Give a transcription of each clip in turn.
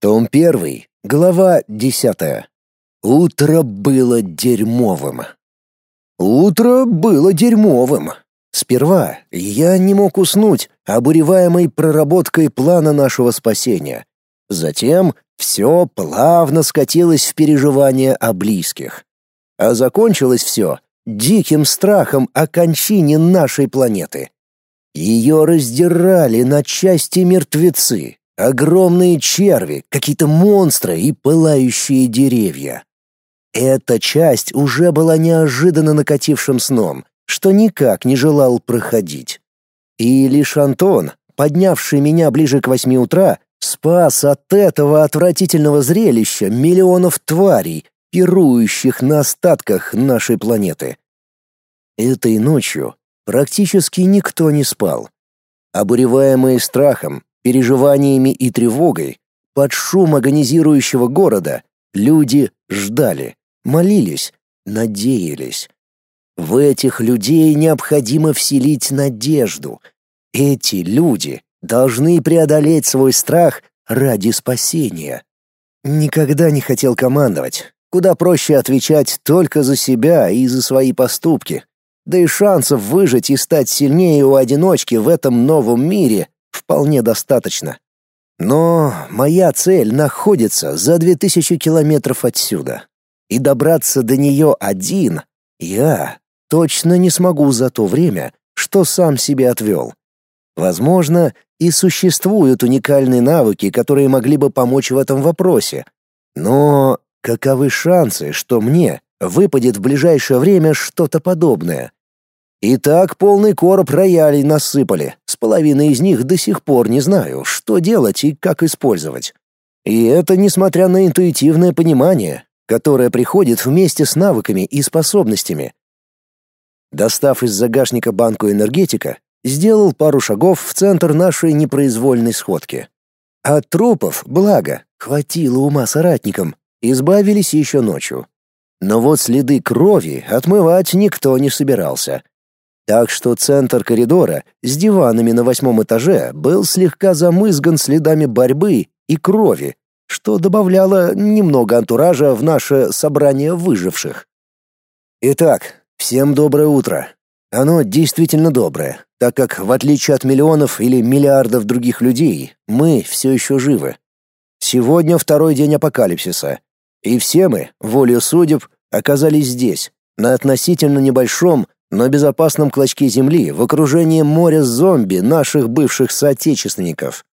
Том 1, глава 10. Утро было дерьмовым. Утро было дерьмовым. Сперва я не мог уснуть, обуреваемый проработкой плана нашего спасения. Затем все плавно скатилось в переживания о близких. А закончилось все диким страхом о кончине нашей планеты. Ее раздирали на части мертвецы, Огромные черви, какие-то монстры и пылающие деревья. Эта часть уже была неожиданно накатившим сном, что никак не желал проходить. И лишь Антон, поднявший меня ближе к восьми утра, спас от этого отвратительного зрелища миллионов тварей, пирующих на остатках нашей планеты. Этой ночью практически никто не спал. Обуреваемые страхом, переживаниями и тревогой, под шум агонизирующего города, люди ждали, молились, надеялись. В этих людей необходимо вселить надежду. Эти люди должны преодолеть свой страх ради спасения. Никогда не хотел командовать. Куда проще отвечать только за себя и за свои поступки. Да и шансов выжить и стать сильнее у одиночки в этом новом мире вполне достаточно. Но моя цель находится за две тысячи километров отсюда. И добраться до нее один я точно не смогу за то время, что сам себе отвел. Возможно, и существуют уникальные навыки, которые могли бы помочь в этом вопросе. Но каковы шансы, что мне выпадет в ближайшее время что-то подобное? И так полный короб роялей насыпали. С половиной из них до сих пор не знаю, что делать и как использовать. И это несмотря на интуитивное понимание, которое приходит вместе с навыками и способностями. Достав из загашника банку энергетика, сделал пару шагов в центр нашей непроизвольной сходки. От трупов, благо, хватило ума соратникам, избавились еще ночью. Но вот следы крови отмывать никто не собирался. Так что центр коридора с диванами на восьмом этаже был слегка замызган следами борьбы и крови, что добавляло немного антуража в наше собрание выживших. Итак, всем доброе утро. Оно действительно доброе, так как, в отличие от миллионов или миллиардов других людей, мы все еще живы. Сегодня второй день апокалипсиса, и все мы, волею судеб, оказались здесь, на относительно небольшом, но безопасном клочке земли в окружении моря зомби наших бывших соотечественников.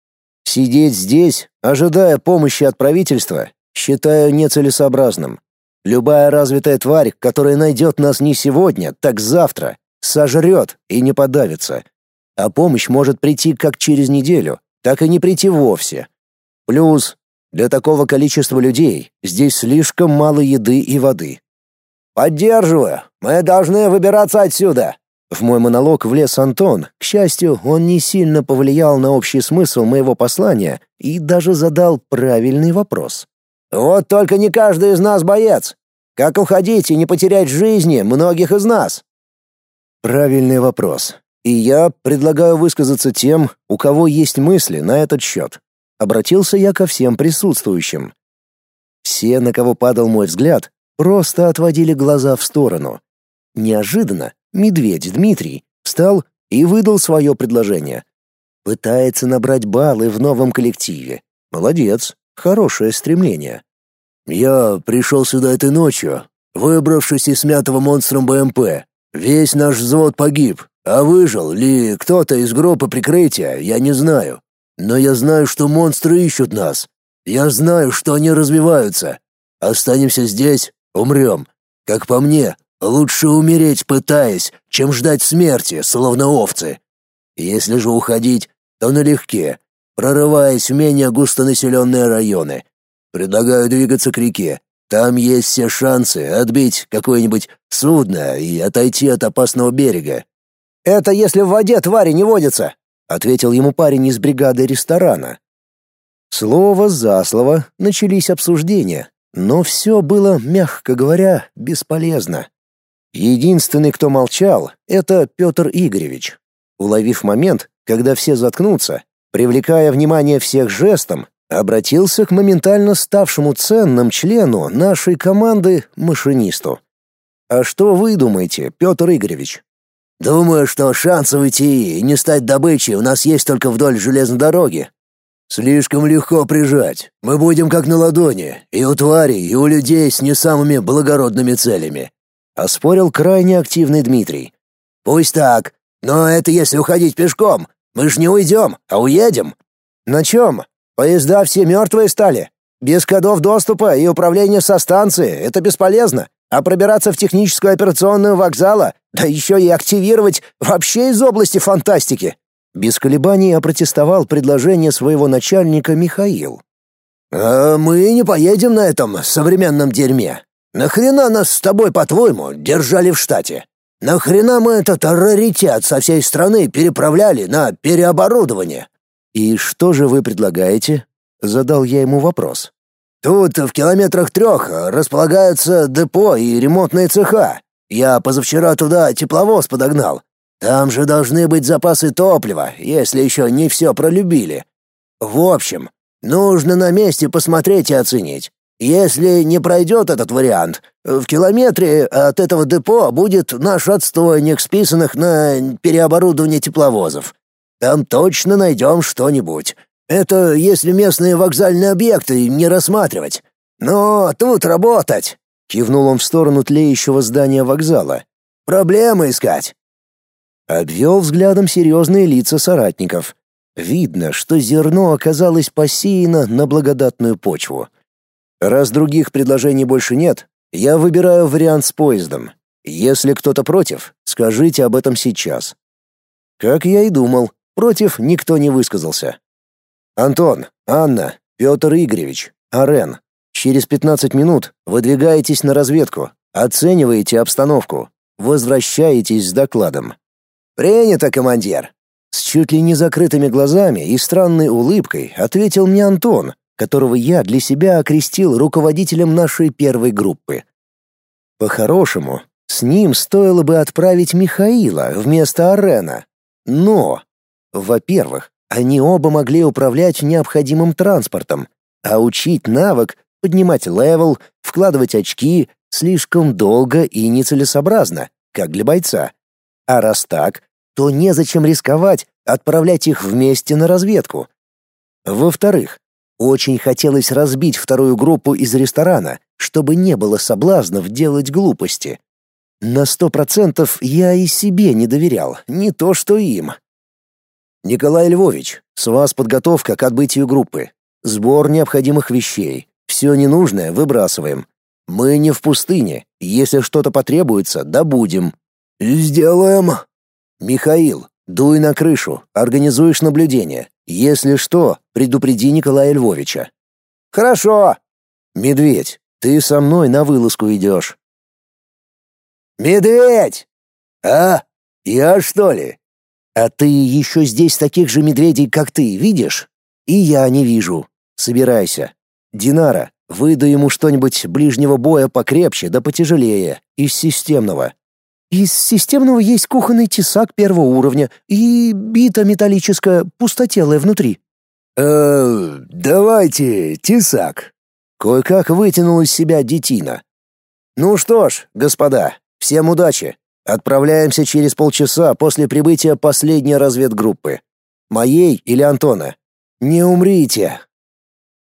Сидеть здесь, ожидая помощи от правительства, считаю нецелесообразным. Любая развитая тварь, которая найдет нас не сегодня, так завтра, сожрет и не подавится. А помощь может прийти как через неделю, так и не прийти вовсе. Плюс, для такого количества людей здесь слишком мало еды и воды. «Поддерживаю. Мы должны выбираться отсюда». В мой монолог влез Антон. К счастью, он не сильно повлиял на общий смысл моего послания и даже задал правильный вопрос. «Вот только не каждый из нас боец. Как уходить и не потерять жизни многих из нас?» Правильный вопрос. И я предлагаю высказаться тем, у кого есть мысли на этот счет. Обратился я ко всем присутствующим. Все, на кого падал мой взгляд, просто отводили глаза в сторону. Неожиданно медведь Дмитрий встал и выдал свое предложение. Пытается набрать баллы в новом коллективе. Молодец, хорошее стремление. Я пришел сюда этой ночью, выбравшись из смятого монстром БМП. Весь наш взвод погиб, а выжил ли кто-то из группы прикрытия, я не знаю. Но я знаю, что монстры ищут нас. Я знаю, что они развиваются. Останемся здесь, Умрем. Как по мне, лучше умереть пытаясь, чем ждать смерти, словно овцы. Если же уходить, то налегке, прорываясь в менее густонаселенные районы. Предлагаю двигаться к реке. Там есть все шансы отбить какое-нибудь судно и отойти от опасного берега. «Это если в воде твари не водятся», — ответил ему парень из бригады ресторана. Слово за слово начались обсуждения, но все было, мягко говоря, бесполезно. Единственный, кто молчал, это Петр Игоревич. Уловив момент, когда все заткнутся, привлекая внимание всех жестом, Обратился к моментально ставшему ценным члену нашей команды машинисту. «А что вы думаете, Петр Игоревич?» «Думаю, что шансов уйти и не стать добычей у нас есть только вдоль железной дороги». «Слишком легко прижать. Мы будем как на ладони, и у тварей, и у людей с не самыми благородными целями», — оспорил крайне активный Дмитрий. «Пусть так, но это если уходить пешком. Мы ж не уйдем, а уедем». «На чем? Поезда все мертвые стали. Без кодов доступа и управления со станции — это бесполезно. А пробираться в техническую операционную вокзала, да еще и активировать вообще из области фантастики. Без колебаний опротестовал предложение своего начальника Михаил. «А мы не поедем на этом современном дерьме. Нахрена нас с тобой, по-твоему, держали в штате? Нахрена мы этот раритет со всей страны переправляли на переоборудование?» «И что же вы предлагаете?» — задал я ему вопрос. Тут в километрах трех располагаются депо и ремонтные цеха. Я позавчера туда тепловоз подогнал. Там же должны быть запасы топлива, если еще не все пролюбили. В общем, нужно на месте посмотреть и оценить. Если не пройдет этот вариант, в километре от этого депо будет наш отстойник, списанных на переоборудование тепловозов. Там точно найдем что-нибудь. Это если местные вокзальные объекты не рассматривать. Но тут работать. Кивнул он в сторону тлеющего здания вокзала. Проблемы искать. Обвел взглядом серьезные лица соратников. Видно, что зерно оказалось посеяно на благодатную почву. Раз других предложений больше нет, я выбираю вариант с поездом. Если кто-то против, скажите об этом сейчас. Как я и думал, против никто не высказался. Антон, Анна, Петр Игоревич, Арен, через 15 минут выдвигаетесь на разведку, оцениваете обстановку, возвращаетесь с докладом. Принято, командир. С чуть ли не закрытыми глазами и странной улыбкой ответил мне Антон, которого я для себя окрестил руководителем нашей первой группы. По-хорошему, с ним стоило бы отправить Михаила вместо Арена. Но, во-первых, они оба могли управлять необходимым транспортом, а учить навык, поднимать level, вкладывать очки слишком долго и нецелесообразно, как для бойца. А раз так, то незачем рисковать, отправлять их вместе на разведку. Во-вторых, очень хотелось разбить вторую группу из ресторана, чтобы не было соблазнов делать глупости. На сто процентов я и себе не доверял, не то что им. Николай Львович, с вас подготовка к отбытию группы. Сбор необходимых вещей. Все ненужное выбрасываем. Мы не в пустыне. Если что-то потребуется, добудем. Сделаем. Михаил, дуй на крышу, организуешь наблюдение. Если что, предупреди Николая Львовича. Хорошо. Медведь, ты со мной на вылазку идешь. Медведь! А? Я что ли? А ты еще здесь таких же медведей, как ты, видишь? И я не вижу. Собирайся. Динара, выдай ему что-нибудь ближнего боя покрепче да потяжелее, из системного. Из системного есть кухонный тесак первого уровня и бита металлическая, пустотелая внутри. Э, давайте тесак. Кое-как вытянул из себя детина. Ну что ж, господа, всем удачи. Отправляемся через полчаса после прибытия последней разведгруппы. Моей или Антона. Не умрите.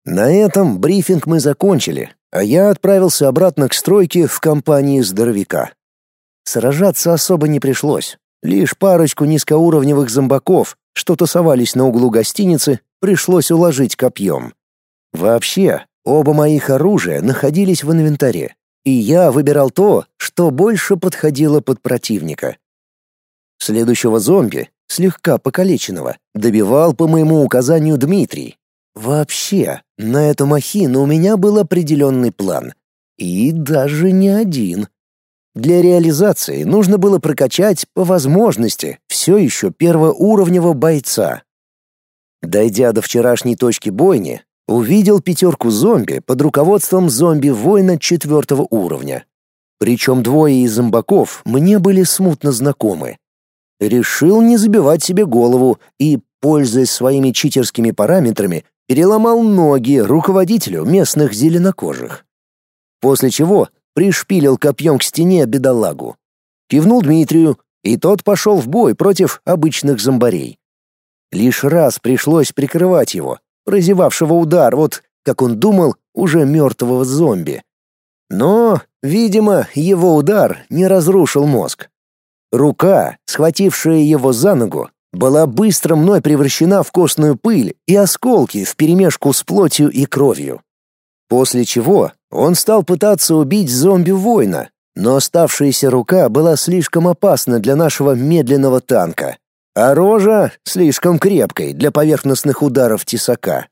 На этом брифинг мы закончили, а я отправился обратно к стройке в компании здоровяка. Сражаться особо не пришлось. Лишь парочку низкоуровневых зомбаков, что тусовались на углу гостиницы, пришлось уложить копьем. Вообще, оба моих оружия находились в инвентаре, и я выбирал то, что больше подходило под противника. Следующего зомби, слегка покалеченного, добивал по моему указанию Дмитрий. Вообще, на эту махину у меня был определенный план. И даже не один. Для реализации нужно было прокачать по возможности все еще первоуровневого бойца. Дойдя до вчерашней точки бойни, увидел пятерку зомби под руководством зомби-воина четвертого уровня. Причем двое из зомбаков мне были смутно знакомы. Решил не забивать себе голову и, пользуясь своими читерскими параметрами, переломал ноги руководителю местных зеленокожих. После чего пришпилил копьем к стене бедолагу. Кивнул Дмитрию, и тот пошел в бой против обычных зомбарей. Лишь раз пришлось прикрывать его, прозевавшего удар, вот, как он думал, уже мертвого зомби. Но, видимо, его удар не разрушил мозг. Рука, схватившая его за ногу, была быстро мной превращена в костную пыль и осколки вперемешку с плотью и кровью. После чего он стал пытаться убить зомби-воина, но оставшаяся рука была слишком опасна для нашего медленного танка, а рожа слишком крепкой для поверхностных ударов тесака.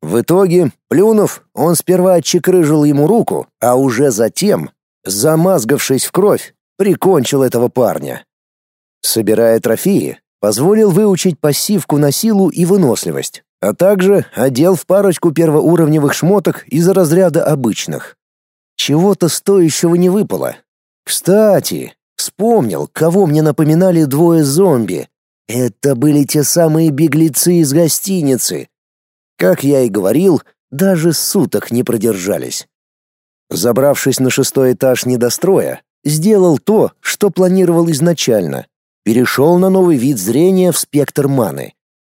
В итоге, плюнув, он сперва отчекрыжил ему руку, а уже затем, замазгавшись в кровь, прикончил этого парня. Собирая трофеи, позволил выучить пассивку на силу и выносливость, а также одел в парочку первоуровневых шмоток из разряда обычных. Чего-то стоящего не выпало. Кстати, вспомнил, кого мне напоминали двое зомби. Это были те самые беглецы из гостиницы. Как я и говорил, даже суток не продержались. Забравшись на шестой этаж недостроя, сделал то, что планировал изначально. Перешел на новый вид зрения в спектр маны.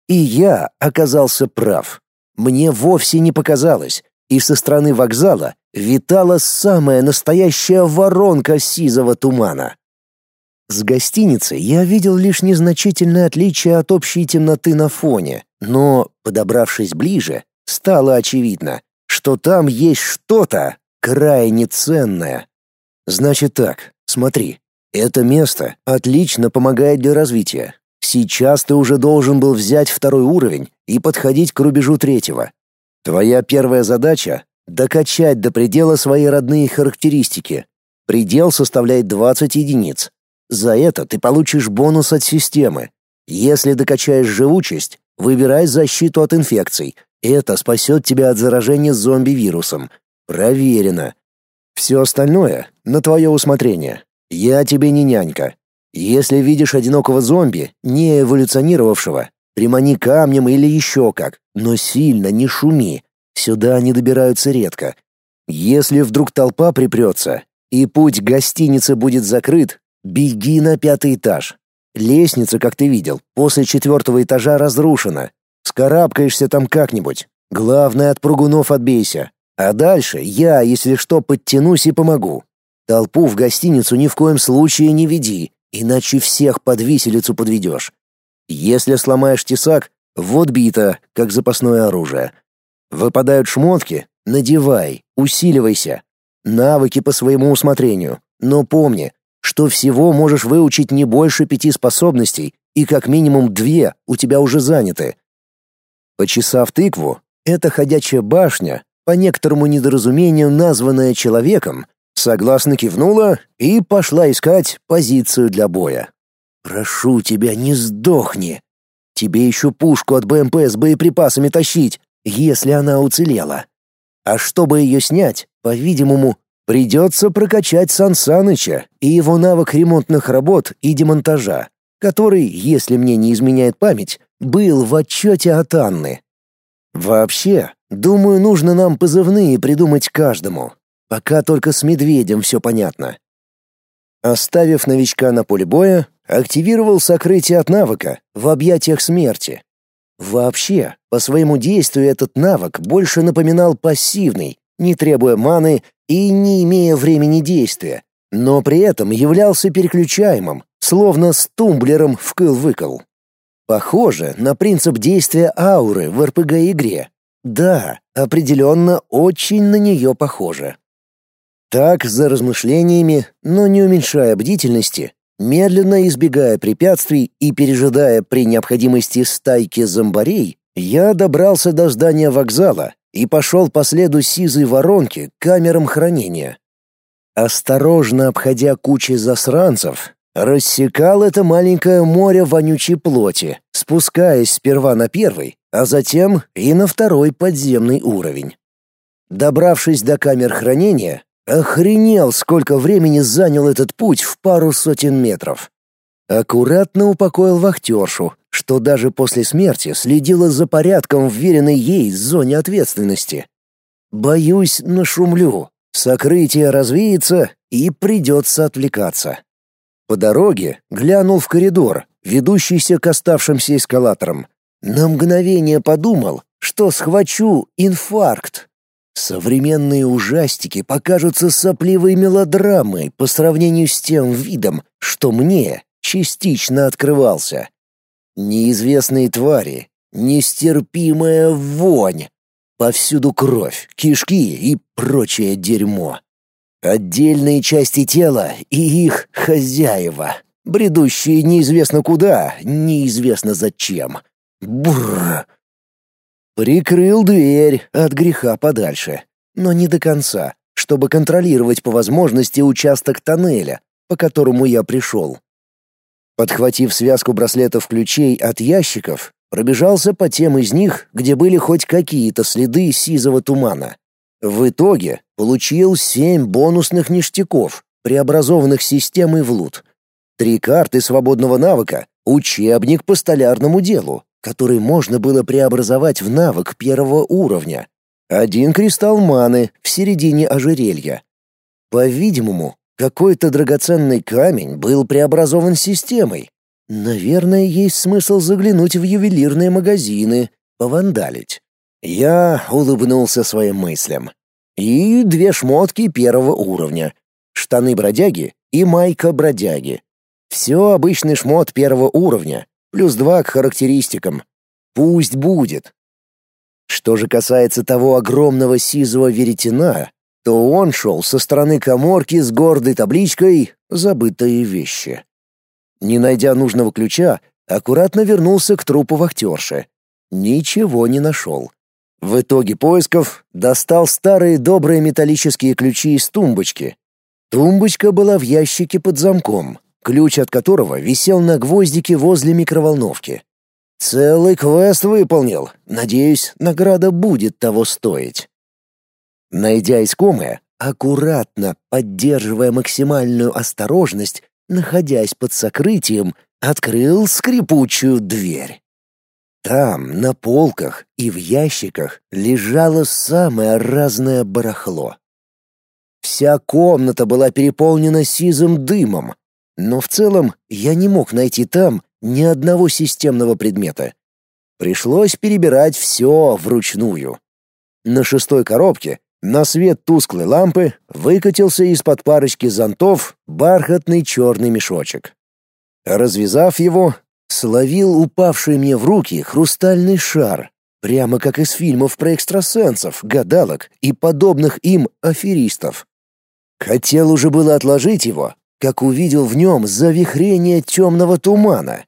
И я оказался прав. Мне вовсе не показалось, и со стороны вокзала витала самая настоящая воронка сизого тумана. С гостиницы я видел лишь незначительное отличие от общей темноты на фоне, но, подобравшись ближе, стало очевидно, что там есть что-то крайне ценное. Значит так, смотри, это место отлично помогает для развития. Сейчас ты уже должен был взять второй уровень и подходить к рубежу третьего. Твоя первая задача — докачать до предела свои родные характеристики. Предел составляет 20 единиц. За это ты получишь бонус от системы. Если докачаешь живучесть, выбирай защиту от инфекций. Это спасет тебя от заражения зомби-вирусом. Проверено. Все остальное — на твое усмотрение. Я тебе не нянька. Если видишь одинокого зомби, не эволюционировавшего, примани камнем или еще как, но сильно не шуми. Сюда они добираются редко. Если вдруг толпа припрется, и путь к гостинице будет закрыт, беги на пятый этаж. Лестница, как ты видел, после четвертого этажа разрушена. Скарабкаешься там как-нибудь. Главное, от прыгунов отбейся. А дальше я, если что, подтянусь и помогу. Толпу в гостиницу ни в коем случае не веди, иначе всех под виселицу подведешь. Если сломаешь тесак, вот бита, как запасное оружие. Выпадают шмотки, надевай, усиливайся. Навыки по своему усмотрению. Но помни, что всего можешь выучить не больше пяти способностей, и как минимум две у тебя уже заняты. Почесав тыкву, эта ходячая башня, по некоторому недоразумению названная человеком, Согласно кивнула и пошла искать позицию для боя. «Прошу тебя, не сдохни. Тебе еще пушку от БМП с боеприпасами тащить, если она уцелела. А чтобы ее снять, по-видимому, придется прокачать Сан Саныча и его навык ремонтных работ и демонтажа, который, если мне не изменяет память, был в отчете от Анны. Вообще, думаю, нужно нам позывные придумать каждому, Пока только с медведем все понятно. Оставив новичка на поле боя, активировал сокрытие от навыка в объятиях смерти. Вообще, по своему действию этот навык больше напоминал пассивный, не требуя маны и не имея времени действия, но при этом являлся переключаемым, словно с тумблером вкл-выкл. Похоже на принцип действия ауры в РПГ-игре. Да, определенно очень на нее похоже. Так, за размышлениями, но не уменьшая бдительности, медленно избегая препятствий и пережидая при необходимости стайки зомбарей, я добрался до здания вокзала и пошел по следу сизой воронки к камерам хранения. Осторожно обходя кучи засранцев, рассекал это маленькое море вонючей плоти, спускаясь сперва на первый, а затем и на второй подземный уровень. Добравшись до камер хранения, Охренел, сколько времени занял этот путь в пару сотен метров. Аккуратно упокоил вахтершу, что даже после смерти следила за порядком в веренной ей зоне ответственности. Боюсь, нашумлю, сокрытие развеется и придется отвлекаться. По дороге глянул в коридор, ведущийся к оставшимся эскалаторам. На мгновение подумал, что схвачу инфаркт. Современные ужастики покажутся сопливой мелодрамой по сравнению с тем видом, что мне частично открывался. Неизвестные твари, нестерпимая вонь, повсюду кровь, кишки и прочее дерьмо. Отдельные части тела и их хозяева, бредущие неизвестно куда, неизвестно зачем. Бррр. Прикрыл дверь от греха подальше, но не до конца, чтобы контролировать по возможности участок тоннеля, по которому я пришел. Подхватив связку браслетов ключей от ящиков, пробежался по тем из них, где были хоть какие-то следы сизого тумана. В итоге получил семь бонусных ништяков, преобразованных системой в лут. Три карты свободного навыка, учебник по столярному делу, который можно было преобразовать в навык первого уровня. Один кристалл маны в середине ожерелья. По-видимому, какой-то драгоценный камень был преобразован системой. Наверное, есть смысл заглянуть в ювелирные магазины, повандалить. Я улыбнулся своим мыслям. И две шмотки первого уровня. Штаны бродяги и майка бродяги. Все обычный шмот первого уровня, плюс два к характеристикам. Пусть будет. Что же касается того огромного сизого веретена, то он шел со стороны коморки с гордой табличкой «Забытые вещи». Не найдя нужного ключа, аккуратно вернулся к трупу вахтерши. Ничего не нашел. В итоге поисков достал старые добрые металлические ключи из тумбочки. Тумбочка была в ящике под замком, ключ от которого висел на гвоздике возле микроволновки. Целый квест выполнил. Надеюсь, награда будет того стоить. Найдя искомое, аккуратно, поддерживая максимальную осторожность, находясь под сокрытием, открыл скрипучую дверь. Там, на полках и в ящиках, лежало самое разное барахло. Вся комната была переполнена сизым дымом, но в целом я не мог найти там ни одного системного предмета. Пришлось перебирать все вручную. На шестой коробке на свет тусклой лампы выкатился из-под парочки зонтов бархатный черный мешочек. Развязав его, словил упавший мне в руки хрустальный шар, прямо как из фильмов про экстрасенсов, гадалок и подобных им аферистов. Хотел уже было отложить его, как увидел в нем завихрение темного тумана.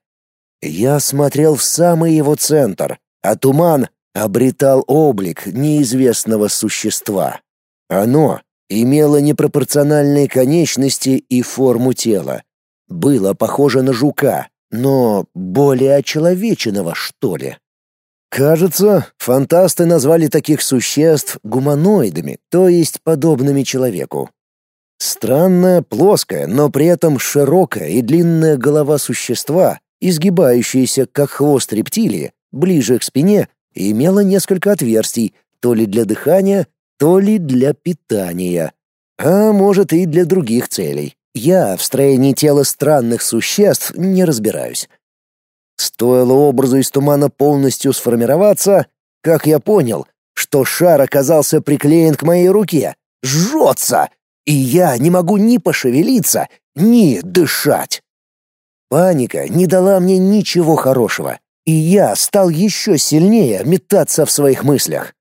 Я смотрел в самый его центр, а туман обретал облик неизвестного существа. Оно имело непропорциональные конечности и форму тела. Было похоже на жука, но более очеловеченного, что ли. Кажется, фантасты назвали таких существ гуманоидами, то есть подобными человеку. Странная, плоская, но при этом широкая и длинная голова существа, изгибающаяся как хвост рептилии, ближе к спине, имела несколько отверстий, то ли для дыхания, то ли для питания, а может и для других целей. Я в строении тела странных существ не разбираюсь. Стоило образу из тумана полностью сформироваться, как я понял, что шар оказался приклеен к моей руке. Жжется! И я не могу ни пошевелиться, ни дышать. Паника не дала мне ничего хорошего, и я стал еще сильнее метаться в своих мыслях.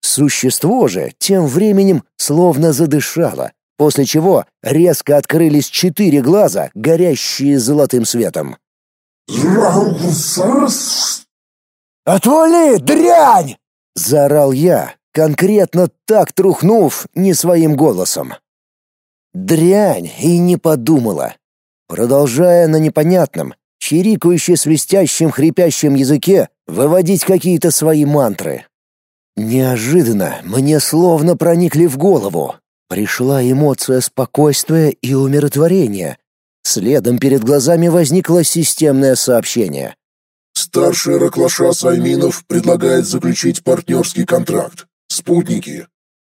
Существо же тем временем словно задышало, после чего резко открылись четыре глаза, горящие золотым светом. «Отвали, дрянь!» — заорал я, конкретно так трухнув не своим голосом. Дрянь и не подумала. Продолжая на непонятном, чирикающе свистящем хрипящем языке выводить какие-то свои мантры. Неожиданно мне словно проникли в голову, Пришла эмоция спокойствия и умиротворения. Следом перед глазами возникло системное сообщение. Старший Раклаша Сайминов предлагает заключить партнерский контракт. Спутники.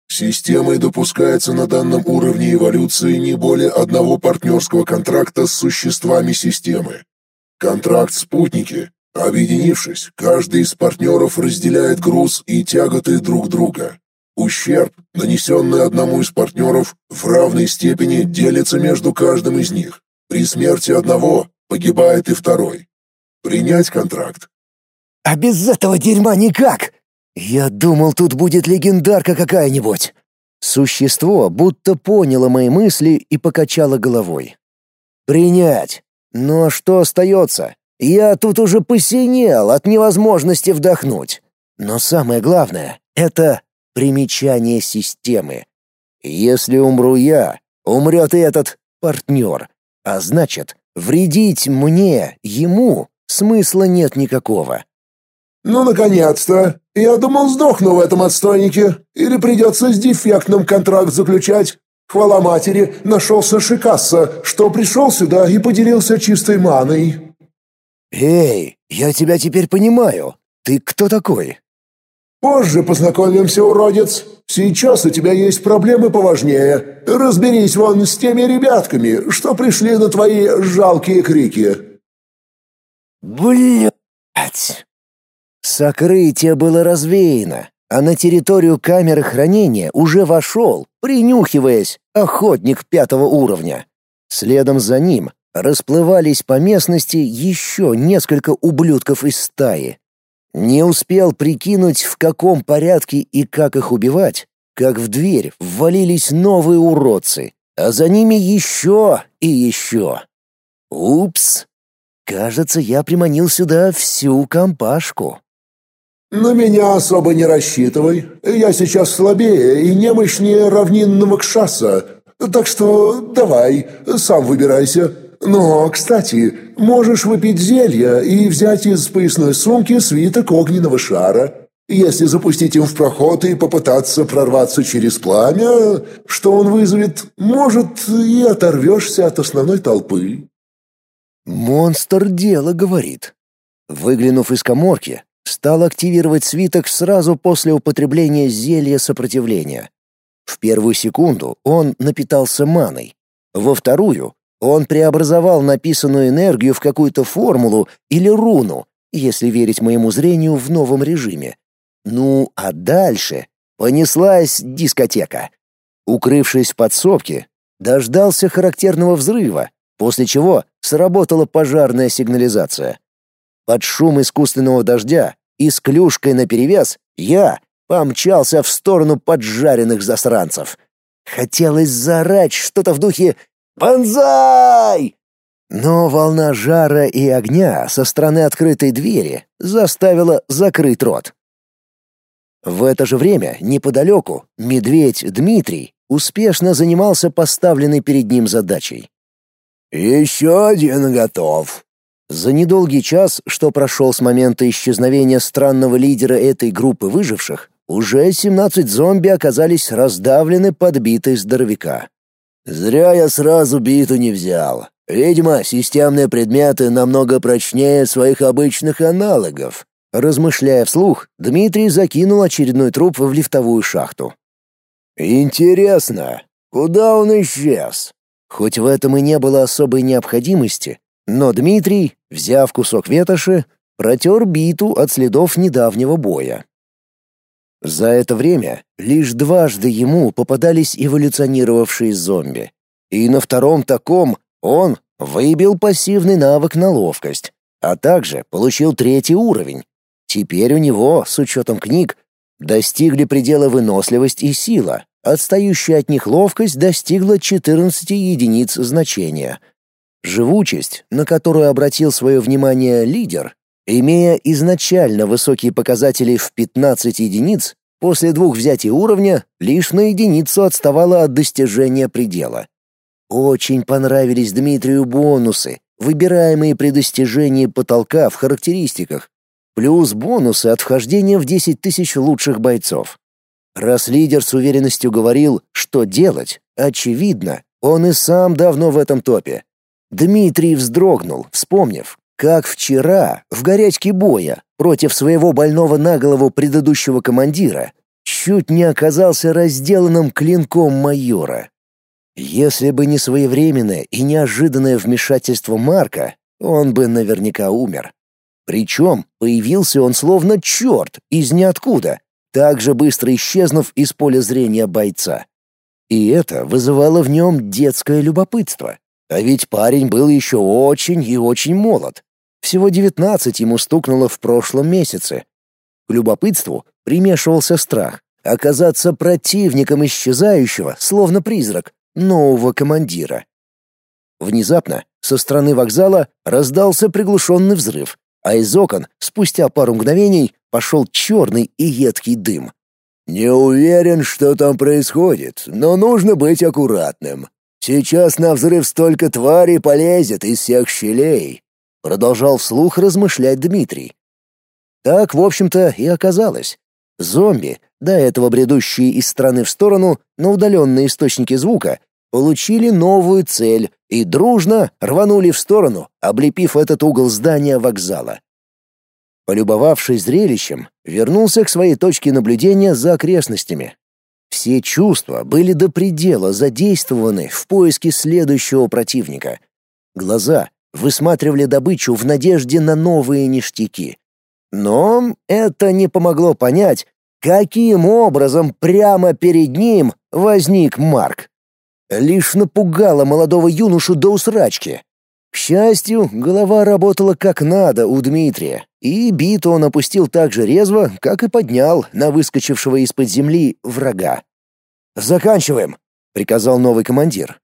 Системой допускается на данном уровне эволюции не более одного партнерского контракта с существами системы. Контракт спутники. Объединившись, каждый из партнеров разделяет груз и тяготы друг друга. Ущерб, нанесенный одному из партнеров, в равной степени делится между каждым из них. При смерти одного погибает и второй. Принять контракт. А без этого дерьма никак. Я думал, тут будет легендарка какая-нибудь. Существо будто поняло мои мысли и покачало головой. Принять. Но что остается? Я тут уже посинел от невозможности вдохнуть. Но самое главное — это примечание системы. Если умру я, умрет и этот партнер. А значит, вредить мне, ему, смысла нет никакого. «Ну, наконец-то! Я думал, сдохну в этом отстойнике. Или придется с дефектным контракт заключать. Хвала матери, нашелся Шикасса, что пришел сюда и поделился чистой маной». «Эй, я тебя теперь понимаю. Ты кто такой?» «Позже познакомимся, уродец. Сейчас у тебя есть проблемы поважнее. Разберись вон с теми ребятками, что пришли на твои жалкие крики». Блять! Сокрытие было развеяно, а на территорию камеры хранения уже вошел, принюхиваясь, охотник пятого уровня. Следом за ним расплывались по местности еще несколько ублюдков из стаи. Не успел прикинуть, в каком порядке и как их убивать, как в дверь ввалились новые уродцы, а за ними еще и еще. Упс! Кажется, я приманил сюда всю компашку. «На меня особо не рассчитывай. Я сейчас слабее и немощнее равнинного кшаса. Так что давай, сам выбирайся. Но, кстати, можешь выпить зелье и взять из поясной сумки свиток огненного шара. Если запустить им в проход и попытаться прорваться через пламя, что он вызовет, может, и оторвешься от основной толпы». «Монстр дело говорит». Выглянув из коморки, стал активировать свиток сразу после употребления зелья сопротивления. В первую секунду он напитался маной. Во вторую он преобразовал написанную энергию в какую-то формулу или руну, если верить моему зрению в новом режиме. Ну, а дальше понеслась дискотека. Укрывшись в подсобке, дождался характерного взрыва, после чего сработала пожарная сигнализация. Под шум искусственного дождя и с клюшкой наперевес я помчался в сторону поджаренных засранцев. Хотелось заорать что-то в духе «Бонзай!» Но волна жара и огня со стороны открытой двери заставила закрыть рот. В это же время, неподалеку, медведь Дмитрий успешно занимался поставленной перед ним задачей. «Еще один готов». За недолгий час, что прошел с момента исчезновения странного лидера этой группы выживших, уже 17 зомби оказались раздавлены подбитой здоровяка. «Зря я сразу биту не взял. Видимо, системные предметы намного прочнее своих обычных аналогов». Размышляя вслух, Дмитрий закинул очередной труп в лифтовую шахту. «Интересно, куда он исчез?» Хоть в этом и не было особой необходимости, но Дмитрий, взяв кусок ветоши, протер биту от следов недавнего боя. За это время лишь дважды ему попадались эволюционировавшие зомби. И на втором таком он выбил пассивный навык на ловкость, а также получил третий уровень. Теперь у него, с учетом книг, достигли предела выносливость и сила, Отстающая от них ловкость достигла 14 единиц значения. Живучесть, на которую обратил свое внимание лидер, имея изначально высокие показатели в 15 единиц, после двух взятий уровня лишь на единицу отставала от достижения предела. Очень понравились Дмитрию бонусы, выбираемые при достижении потолка в характеристиках, плюс бонусы от вхождения в 10 тысяч лучших бойцов. Раз лидер с уверенностью говорил, что делать, очевидно, он и сам давно в этом топе. Дмитрий вздрогнул, вспомнив, как вчера, в горячке боя, против своего больного на голову предыдущего командира, чуть не оказался разделанным клинком майора. Если бы не своевременное и неожиданное вмешательство Марка, он бы наверняка умер. Причем появился он словно черт из ниоткуда, так же быстро исчезнув из поля зрения бойца. И это вызывало в нем детское любопытство. А ведь парень был еще очень и очень молод. Всего девятнадцать ему стукнуло в прошлом месяце. К любопытству примешивался страх оказаться противником исчезающего, словно призрак, нового командира. Внезапно со стороны вокзала раздался приглушенный взрыв, а из окон спустя пару мгновений пошел черный и едкий дым. «Не уверен, что там происходит, но нужно быть аккуратным. Сейчас на взрыв столько тварей полезет из всех щелей», — продолжал вслух размышлять Дмитрий. Так, в общем-то, и оказалось. Зомби, до этого бредущие из стороны в сторону на удаленные источники звука, получили новую цель и дружно рванули в сторону, облепив этот угол здания вокзала. Полюбовавшись зрелищем, вернулся к своей точке наблюдения за окрестностями. Все чувства были до предела задействованы в поиске следующего противника. Глаза высматривали добычу в надежде на новые ништяки. Но это не помогло понять, каким образом прямо перед ним возник Марк. Лишь напугало молодого юношу до усрачки. К счастью, голова работала как надо у Дмитрия, и биту он опустил так же резво, как и поднял на выскочившего из-под земли врага. «Заканчиваем», — приказал новый командир.